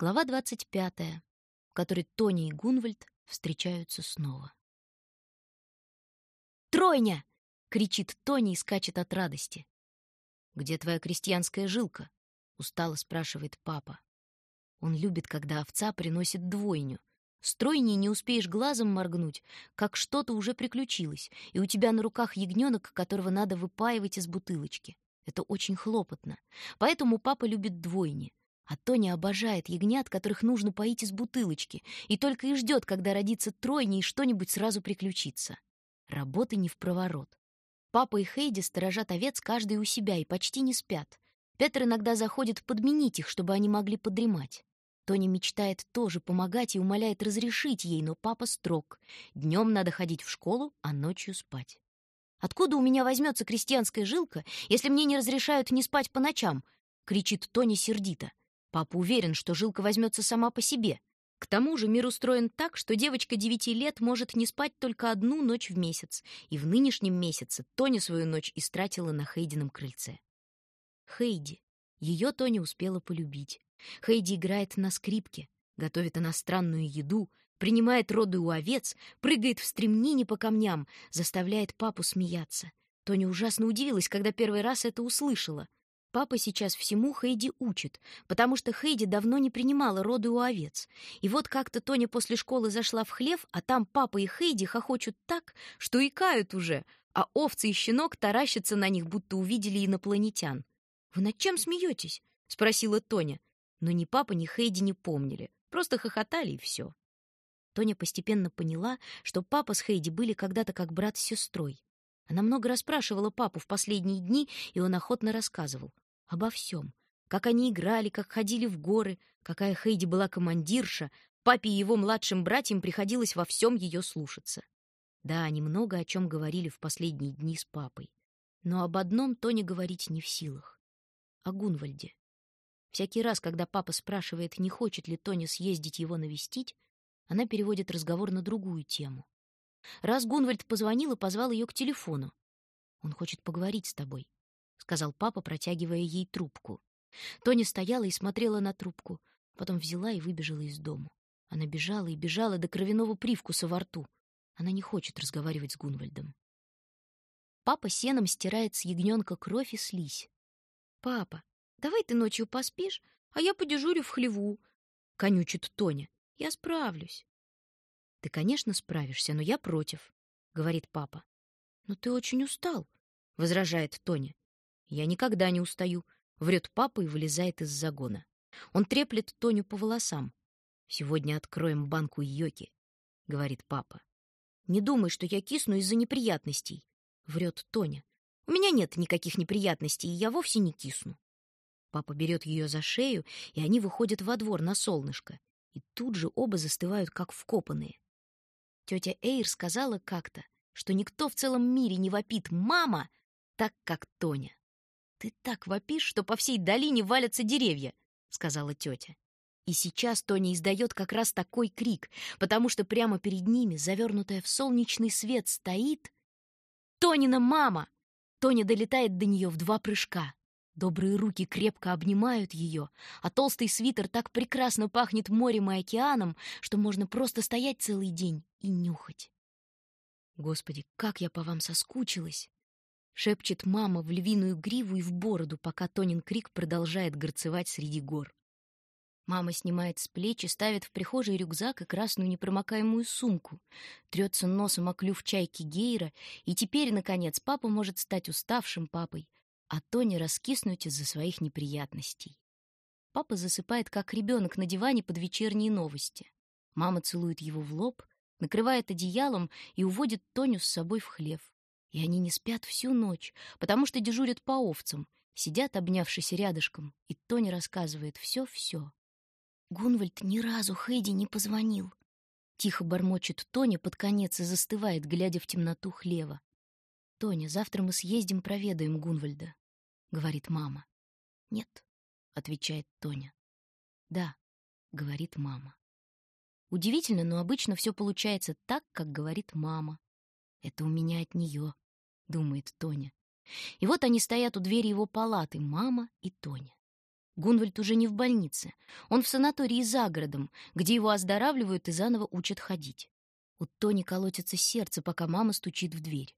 Глава 25, в которой Тони и Гунвальд встречаются снова. «Тройня!» — кричит Тони и скачет от радости. «Где твоя крестьянская жилка?» — устало спрашивает папа. Он любит, когда овца приносит двойню. Стройней не успеешь глазом моргнуть, как что-то уже приключилось, и у тебя на руках ягненок, которого надо выпаивать из бутылочки. Это очень хлопотно. Поэтому папа любит двойни. А Тоня обожает ягнят, которых нужно поить из бутылочки, и только и ждет, когда родится тройня и что-нибудь сразу приключится. Работы не в проворот. Папа и Хейди сторожат овец каждый у себя и почти не спят. Петр иногда заходит подменить их, чтобы они могли подремать. Тоня мечтает тоже помогать и умоляет разрешить ей, но папа строг. Днем надо ходить в школу, а ночью спать. «Откуда у меня возьмется крестьянская жилка, если мне не разрешают не спать по ночам?» — кричит Тоня сердито. Папа уверен, что жилка возьмется сама по себе. К тому же мир устроен так, что девочка девяти лет может не спать только одну ночь в месяц, и в нынешнем месяце Тоня свою ночь истратила на Хейдином крыльце. Хейди. Ее Тоня успела полюбить. Хейди играет на скрипке, готовит иностранную еду, принимает роды у овец, прыгает в стремнине по камням, заставляет папу смеяться. Тоня ужасно удивилась, когда первый раз это услышала. Папа сейчас всему Хейди учит, потому что Хейди давно не принимала роды у овец. И вот как-то Тоня после школы зашла в хлев, а там папа и Хейди хохочут так, что икают уже, а овцы и щенок таращатся на них, будто увидели инопланетян. «Вы над чем смеетесь?» — спросила Тоня. Но ни папа, ни Хейди не помнили, просто хохотали и все. Тоня постепенно поняла, что папа с Хейди были когда-то как брат с сестрой. Она много расспрашивала папу в последние дни, и он охотно рассказывал. Обо всем. Как они играли, как ходили в горы, какая Хейди была командирша. Папе и его младшим братьям приходилось во всем ее слушаться. Да, они много о чем говорили в последние дни с папой. Но об одном Тоня говорить не в силах. О Гунвальде. Всякий раз, когда папа спрашивает, не хочет ли Тоня съездить его навестить, она переводит разговор на другую тему. Раз Гунвальд позвонил и позвал ее к телефону. «Он хочет поговорить с тобой», — сказал папа, протягивая ей трубку. Тоня стояла и смотрела на трубку, потом взяла и выбежала из дому. Она бежала и бежала до кровяного привкуса во рту. Она не хочет разговаривать с Гунвальдом. Папа сеном стирает с ягненка кровь и слизь. «Папа, давай ты ночью поспишь, а я подежурю в хлеву», — конючит Тоня. «Я справлюсь». Ты, конечно, справишься, но я против, говорит папа. Но ты очень устал, возражает Тоня. Я никогда не устаю, врет папа и вылезает из загона. Он треплет Тоню по волосам. Сегодня откроем банку йоки, говорит папа. Не думай, что я кисну из-за неприятностей, врет Тоня. У меня нет никаких неприятностей, и я вовсе не кисну. Папа берет ее за шею, и они выходят во двор на солнышко. И тут же оба застывают, как вкопанные. Тетя Эйр сказала как-то, что никто в целом мире не вопит «мама» так, как Тоня. «Ты так вопишь, что по всей долине валятся деревья», — сказала тетя. И сейчас Тоня издает как раз такой крик, потому что прямо перед ними, завернутая в солнечный свет, стоит Тонина мама. Тоня долетает до нее в два прыжка. Добрые руки крепко обнимают ее, а толстый свитер так прекрасно пахнет морем и океаном, что можно просто стоять целый день и нюхать. «Господи, как я по вам соскучилась!» — шепчет мама в львиную гриву и в бороду, пока Тонин крик продолжает горцевать среди гор. Мама снимает с плеч и ставит в прихожей рюкзак и красную непромокаемую сумку, трется носом о клюв чайки Гейра, и теперь, наконец, папа может стать уставшим папой, а Тони раскиснуть из-за своих неприятностей. Папа засыпает, как ребенок на диване под вечерние новости. Мама целует его в лоб, накрывает одеялом и уводит Тоню с собой в хлев. И они не спят всю ночь, потому что дежурят по овцам, сидят, обнявшись рядышком, и Тоня рассказывает все-все. Гунвальд ни разу Хэйди не позвонил. Тихо бормочет Тоня под конец и застывает, глядя в темноту хлева. «Тоня, завтра мы съездим, проведаем Гунвальда», — говорит мама. «Нет», — отвечает Тоня. «Да», — говорит мама. Удивительно, но обычно все получается так, как говорит мама. «Это у меня от нее», — думает Тоня. И вот они стоят у двери его палаты, мама и Тоня. Гунвальд уже не в больнице. Он в санатории за городом, где его оздоравливают и заново учат ходить. У Тони колотится сердце, пока мама стучит в дверь.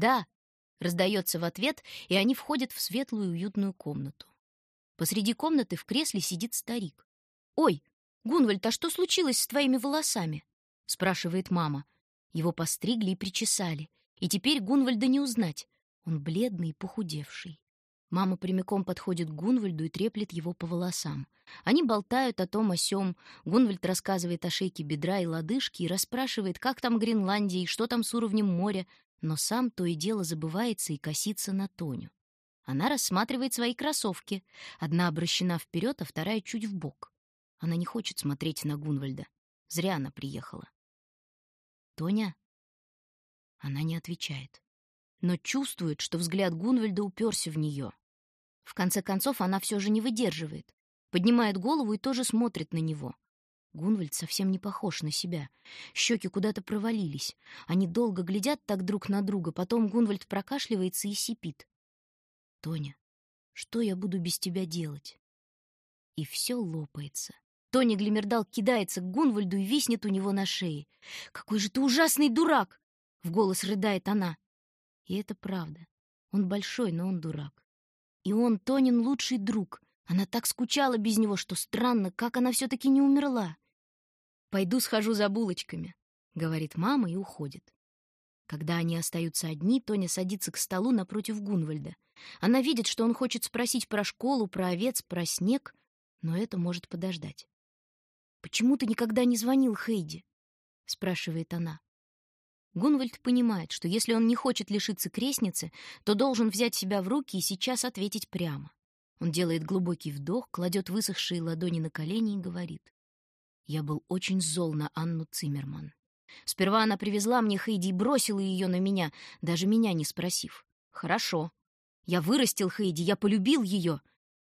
«Да», — раздается в ответ, и они входят в светлую уютную комнату. Посреди комнаты в кресле сидит старик. «Ой, Гунвальд, а что случилось с твоими волосами?» — спрашивает мама. Его постригли и причесали, и теперь Гунвальда не узнать. Он бледный и похудевший. Мама прямиком подходит к Гунвальду и треплет его по волосам. Они болтают о том о сём. Гунвальд рассказывает о шейке бедра и лодыжки и расспрашивает, как там Гренландия и что там с уровнем моря, но сам то и дело забывается и косится на Тоню. Она рассматривает свои кроссовки. Одна обращена вперед, а вторая чуть в бок. Она не хочет смотреть на Гунвальда. Зря она приехала. «Тоня?» Она не отвечает, но чувствует, что взгляд Гунвальда уперся в нее. В конце концов, она все же не выдерживает. Поднимает голову и тоже смотрит на него. Гунвальд совсем не похож на себя. Щеки куда-то провалились. Они долго глядят так друг на друга, потом Гунвальд прокашливается и сипит. «Тоня, что я буду без тебя делать?» И все лопается. Тоня Глимердал кидается к Гунвальду и виснет у него на шее. «Какой же ты ужасный дурак!» — в голос рыдает она. И это правда. Он большой, но он дурак. И он Тонин лучший друг. Она так скучала без него, что странно, как она все-таки не умерла. «Пойду схожу за булочками», — говорит мама и уходит. Когда они остаются одни, Тоня садится к столу напротив Гунвальда. Она видит, что он хочет спросить про школу, про овец, про снег, но это может подождать. «Почему ты никогда не звонил Хейди?» — спрашивает она. Гунвальд понимает, что если он не хочет лишиться крестницы, то должен взять себя в руки и сейчас ответить прямо. Он делает глубокий вдох, кладет высохшие ладони на колени и говорит. «Я был очень зол на Анну Циммерман. Сперва она привезла мне Хейди и бросила ее на меня, даже меня не спросив. Хорошо. Я вырастил Хейди, я полюбил ее.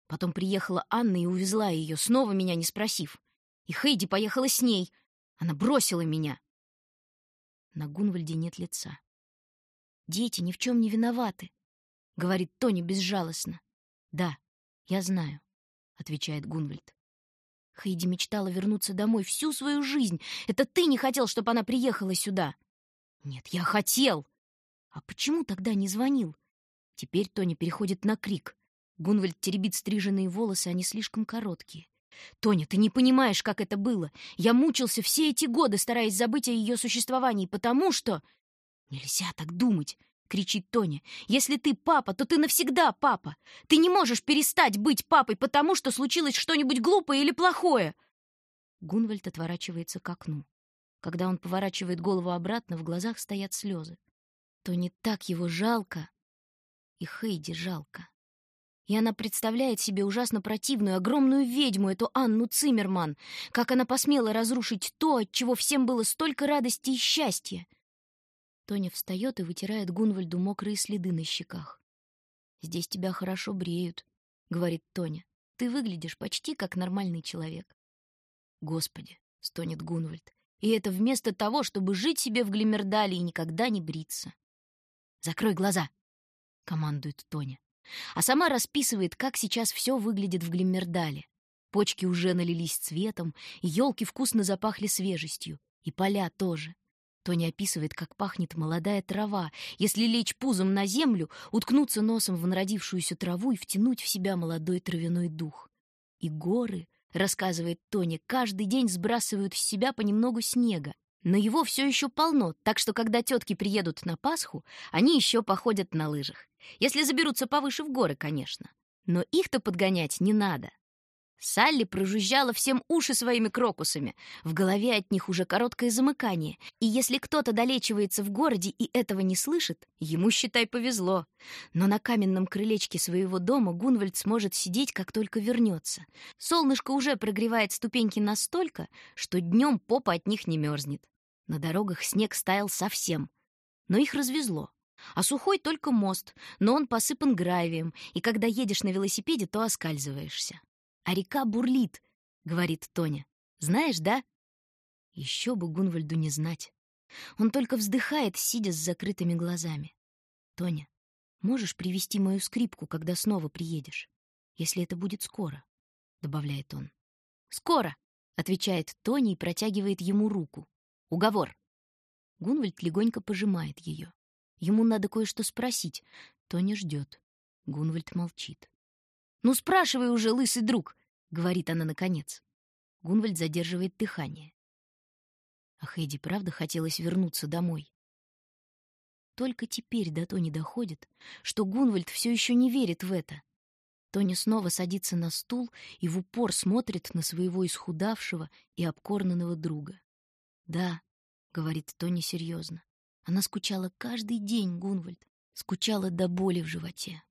Потом приехала Анна и увезла ее, снова меня не спросив. И Хейди поехала с ней. Она бросила меня. На Гунвальде нет лица. «Дети ни в чем не виноваты», — говорит Тони безжалостно. «Да, я знаю», — отвечает Гунвальд. Хейди мечтала вернуться домой всю свою жизнь. Это ты не хотел, чтобы она приехала сюда. Нет, я хотел. А почему тогда не звонил? Теперь Тони переходит на крик. Гунвальд теребит стриженные волосы, они слишком короткие. Тоня, ты не понимаешь, как это было. Я мучился все эти годы, стараясь забыть о ее существовании, потому что... Нельзя так думать, кричит Тоня. Если ты папа, то ты навсегда папа. Ты не можешь перестать быть папой, потому что случилось что-нибудь глупое или плохое. Гунвальд отворачивается к окну. Когда он поворачивает голову обратно, в глазах стоят слезы. Тони так его жалко, и Хейди жалко и она представляет себе ужасно противную, огромную ведьму, эту Анну Циммерман, как она посмела разрушить то, от чего всем было столько радости и счастья. Тоня встает и вытирает Гунвальду мокрые следы на щеках. «Здесь тебя хорошо бреют», — говорит Тоня. «Ты выглядишь почти как нормальный человек». «Господи», — стонет Гунвальд, «и это вместо того, чтобы жить себе в Глимердале и никогда не бриться». «Закрой глаза», — командует Тоня а сама расписывает, как сейчас все выглядит в Глиммердале. Почки уже налились цветом, елки вкусно запахли свежестью, и поля тоже. Тони описывает, как пахнет молодая трава, если лечь пузом на землю, уткнуться носом в народившуюся траву и втянуть в себя молодой травяной дух. И горы, рассказывает Тони, каждый день сбрасывают с себя понемногу снега, но его все еще полно, так что когда тетки приедут на Пасху, они еще походят на лыжах. Если заберутся повыше в горы, конечно. Но их-то подгонять не надо. Салли прожужжала всем уши своими крокусами. В голове от них уже короткое замыкание. И если кто-то долечивается в городе и этого не слышит, ему, считай, повезло. Но на каменном крылечке своего дома Гунвальд сможет сидеть, как только вернется. Солнышко уже прогревает ступеньки настолько, что днем попа от них не мерзнет. На дорогах снег стаял совсем. Но их развезло. А сухой только мост, но он посыпан гравием, и когда едешь на велосипеде, то оскальзываешься. А река бурлит, говорит Тоня. Знаешь, да? Еще бы Гунвальду не знать. Он только вздыхает, сидя с закрытыми глазами. Тоня, можешь привести мою скрипку, когда снова приедешь, если это будет скоро? — добавляет он. «Скоро!» — отвечает Тони и протягивает ему руку. «Уговор!» Гунвальд легонько пожимает ее. Ему надо кое-что спросить. Тони ждет. Гунвальд молчит. «Ну, спрашивай уже, лысый друг!» — говорит она наконец. Гунвальд задерживает дыхание. А Хэдди правда хотелось вернуться домой. Только теперь до Тони доходит, что Гунвальд все еще не верит в это. Тони снова садится на стул и в упор смотрит на своего исхудавшего и обкорнанного друга. «Да», — говорит Тони серьезно, — «она скучала каждый день, Гунвальд, скучала до боли в животе».